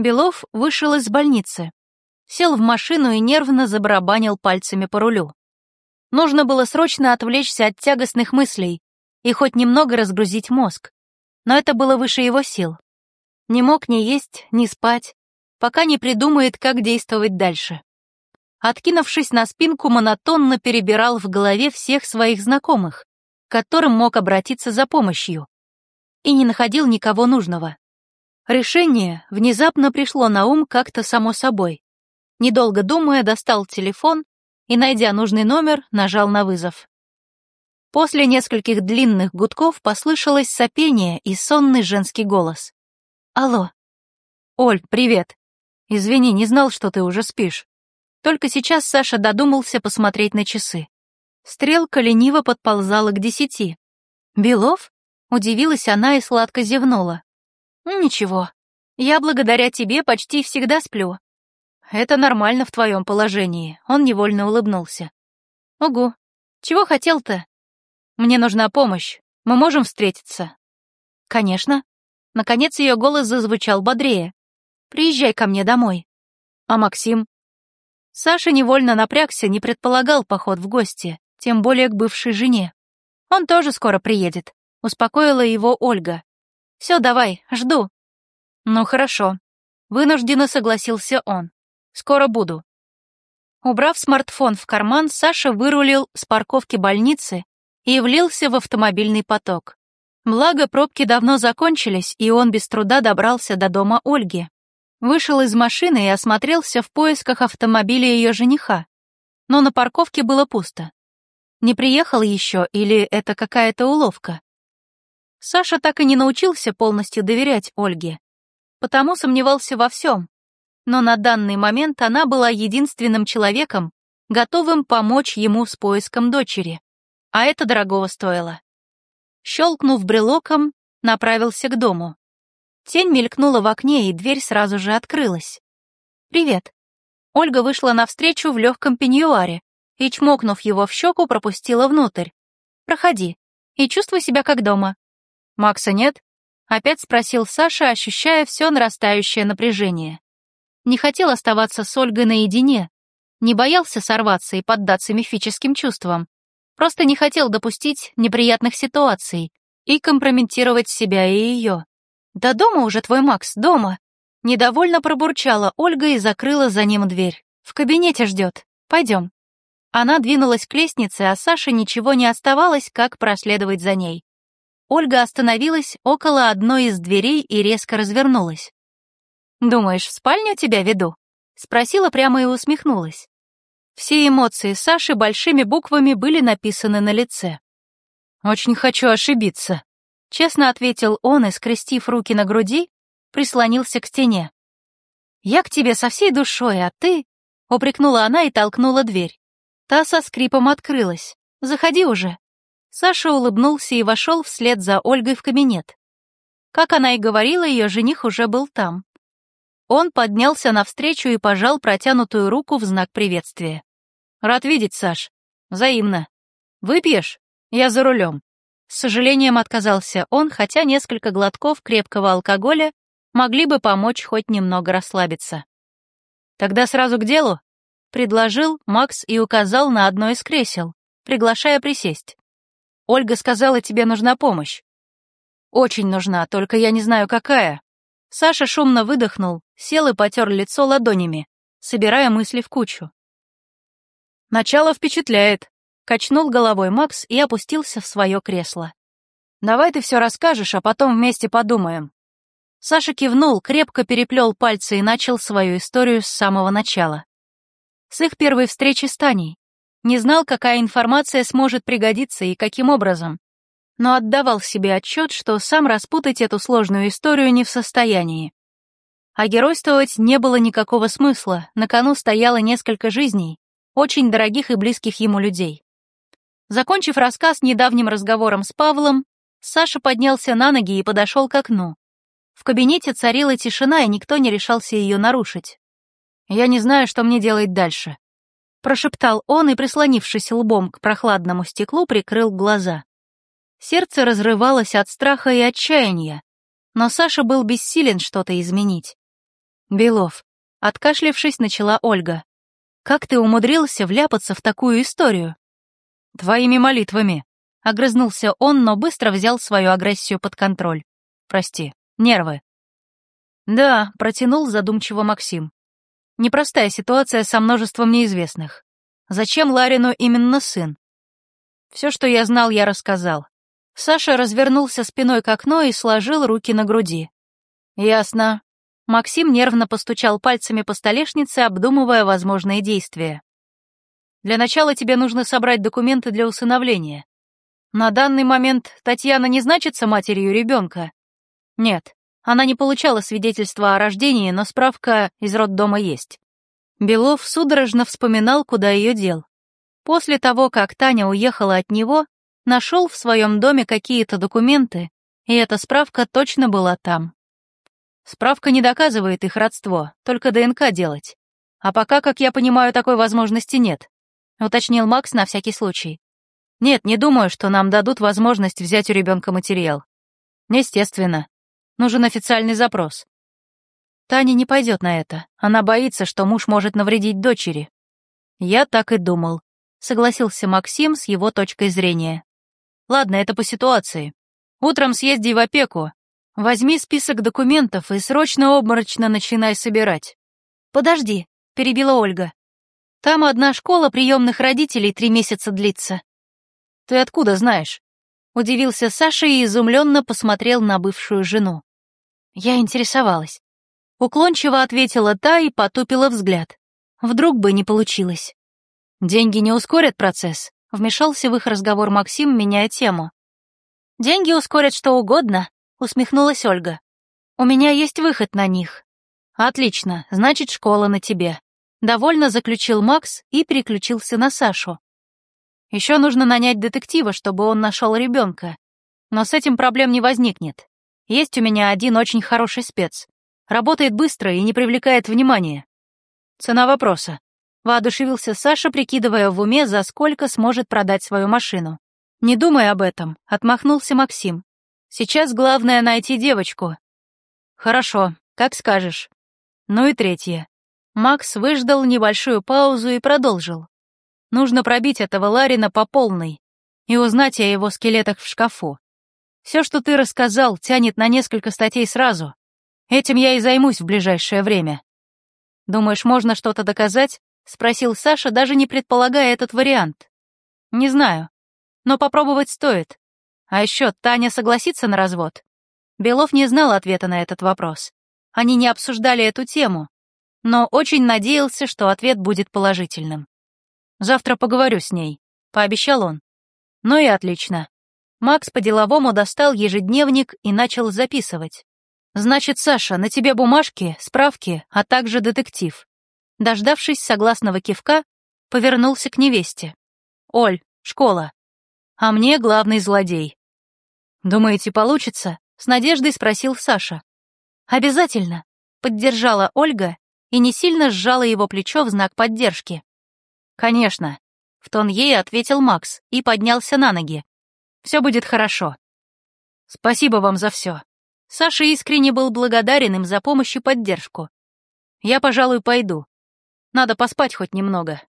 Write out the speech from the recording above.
Белов вышел из больницы, сел в машину и нервно забарабанил пальцами по рулю. Нужно было срочно отвлечься от тягостных мыслей и хоть немного разгрузить мозг, но это было выше его сил. Не мог ни есть, ни спать, пока не придумает, как действовать дальше. Откинувшись на спинку, монотонно перебирал в голове всех своих знакомых, к которым мог обратиться за помощью, и не находил никого нужного. Решение внезапно пришло на ум как-то само собой. Недолго думая, достал телефон и, найдя нужный номер, нажал на вызов. После нескольких длинных гудков послышалось сопение и сонный женский голос. «Алло». «Оль, привет. Извини, не знал, что ты уже спишь». Только сейчас Саша додумался посмотреть на часы. Стрелка лениво подползала к десяти. «Белов?» — удивилась она и сладко зевнула. «Ничего, я благодаря тебе почти всегда сплю». «Это нормально в твоем положении», — он невольно улыбнулся. «Угу. Чего хотел-то?» «Мне нужна помощь. Мы можем встретиться?» «Конечно». Наконец ее голос зазвучал бодрее. «Приезжай ко мне домой». «А Максим?» Саша невольно напрягся, не предполагал поход в гости, тем более к бывшей жене. «Он тоже скоро приедет», — успокоила его Ольга. «Все, давай, жду». «Ну хорошо», — вынужденно согласился он. Скоро буду». Убрав смартфон в карман, Саша вырулил с парковки больницы и влился в автомобильный поток. Благо, пробки давно закончились, и он без труда добрался до дома Ольги. Вышел из машины и осмотрелся в поисках автомобиля ее жениха. Но на парковке было пусто. Не приехал еще или это какая-то уловка? Саша так и не научился полностью доверять Ольге. Потому сомневался во всем, но на данный момент она была единственным человеком, готовым помочь ему с поиском дочери, а это дорогого стоило. Щелкнув брелоком, направился к дому. Тень мелькнула в окне, и дверь сразу же открылась. «Привет». Ольга вышла навстречу в легком пеньюаре и, чмокнув его в щеку, пропустила внутрь. «Проходи и чувствуй себя как дома». «Макса нет?» — опять спросил Саша, ощущая все нарастающее напряжение. Не хотел оставаться с Ольгой наедине, не боялся сорваться и поддаться мифическим чувствам, просто не хотел допустить неприятных ситуаций и компрометировать себя и ее. «Да дома уже твой Макс, дома!» Недовольно пробурчала Ольга и закрыла за ним дверь. «В кабинете ждет. Пойдем». Она двинулась к лестнице, а Саше ничего не оставалось, как проследовать за ней. Ольга остановилась около одной из дверей и резко развернулась. «Думаешь, в спальню тебя веду?» Спросила прямо и усмехнулась. Все эмоции Саши большими буквами были написаны на лице. «Очень хочу ошибиться», — честно ответил он и, скрестив руки на груди, прислонился к стене. «Я к тебе со всей душой, а ты...» — упрекнула она и толкнула дверь. Та со скрипом открылась. «Заходи уже». Саша улыбнулся и вошел вслед за Ольгой в кабинет. Как она и говорила, ее жених уже был там. Он поднялся навстречу и пожал протянутую руку в знак приветствия. «Рад видеть, Саш. Взаимно. Выпьешь? Я за рулем». С сожалением отказался он, хотя несколько глотков крепкого алкоголя могли бы помочь хоть немного расслабиться. «Тогда сразу к делу», — предложил Макс и указал на одно из кресел, приглашая присесть. «Ольга сказала, тебе нужна помощь». «Очень нужна, только я не знаю, какая», Саша шумно выдохнул, сел и потер лицо ладонями, собирая мысли в кучу. «Начало впечатляет», — качнул головой Макс и опустился в свое кресло. «Давай ты все расскажешь, а потом вместе подумаем». Саша кивнул, крепко переплел пальцы и начал свою историю с самого начала. С их первой встречи с Таней. Не знал, какая информация сможет пригодиться и каким образом но отдавал себе отчет, что сам распутать эту сложную историю не в состоянии. А геройствовать не было никакого смысла, на кону стояло несколько жизней, очень дорогих и близких ему людей. Закончив рассказ недавним разговором с Павлом, Саша поднялся на ноги и подошел к окну. В кабинете царила тишина, и никто не решался ее нарушить. «Я не знаю, что мне делать дальше», — прошептал он и, прислонившись лбом к прохладному стеклу, прикрыл глаза. Сердце разрывалось от страха и отчаяния, но Саша был бессилен что-то изменить. Белов. Откашлившись, начала Ольга. «Как ты умудрился вляпаться в такую историю?» «Твоими молитвами», — огрызнулся он, но быстро взял свою агрессию под контроль. «Прости, нервы». «Да», — протянул задумчиво Максим. «Непростая ситуация со множеством неизвестных. Зачем Ларину именно сын? Все, что я знал, я рассказал. Саша развернулся спиной к окну и сложил руки на груди. «Ясно». Максим нервно постучал пальцами по столешнице, обдумывая возможные действия. «Для начала тебе нужно собрать документы для усыновления. На данный момент Татьяна не значится матерью ребенка?» «Нет, она не получала свидетельства о рождении, но справка из роддома есть». Белов судорожно вспоминал, куда ее дел. После того, как Таня уехала от него, нашел в своем доме какие-то документы, и эта справка точно была там. Справка не доказывает их родство, только ДНК делать. А пока, как я понимаю, такой возможности нет, уточнил Макс на всякий случай. Нет, не думаю, что нам дадут возможность взять у ребенка материал. Естественно. Нужен официальный запрос. Таня не пойдет на это. Она боится, что муж может навредить дочери. Я так и думал. Согласился Максим с его точкой зрения. Ладно, это по ситуации. Утром съезди в опеку, Возьми список документов и срочно обморочно начинай собирать. Подожди, перебила Ольга. Там одна школа приемных родителей три месяца длится. Ты откуда знаешь? Удивился Саша и изумленно посмотрел на бывшую жену. Я интересовалась. Уклончиво ответила та и потупила взгляд. Вдруг бы не получилось. Деньги не ускорят процесс, вмешался в их разговор Максим, меняя тему. Деньги ускорят что угодно, усмехнулась Ольга. «У меня есть выход на них». «Отлично, значит, школа на тебе». Довольно заключил Макс и переключился на Сашу. Еще нужно нанять детектива, чтобы он нашел ребенка. Но с этим проблем не возникнет. Есть у меня один очень хороший спец. Работает быстро и не привлекает внимания. Цена вопроса. Воодушевился Саша, прикидывая в уме, за сколько сможет продать свою машину. Не думай об этом, отмахнулся Максим. Сейчас главное найти девочку. Хорошо, как скажешь. Ну и третье. Макс выждал небольшую паузу и продолжил. Нужно пробить этого Ларина по полной и узнать о его скелетах в шкафу. Все, что ты рассказал, тянет на несколько статей сразу. Этим я и займусь в ближайшее время. Думаешь, можно что-то доказать? Спросил Саша, даже не предполагая этот вариант. Не знаю, но попробовать стоит. А еще Таня согласится на развод? Белов не знал ответа на этот вопрос. Они не обсуждали эту тему, но очень надеялся, что ответ будет положительным. «Завтра поговорю с ней», — пообещал он. Ну и отлично. Макс по-деловому достал ежедневник и начал записывать. «Значит, Саша, на тебе бумажки, справки, а также детектив». Дождавшись согласного кивка, повернулся к невесте. «Оль, школа. А мне главный злодей. «Думаете, получится?» — с надеждой спросил Саша. «Обязательно», — поддержала Ольга и не сильно сжала его плечо в знак поддержки. «Конечно», — в тон ей ответил Макс и поднялся на ноги. «Все будет хорошо». «Спасибо вам за все». Саша искренне был благодарен им за помощь и поддержку. «Я, пожалуй, пойду. Надо поспать хоть немного».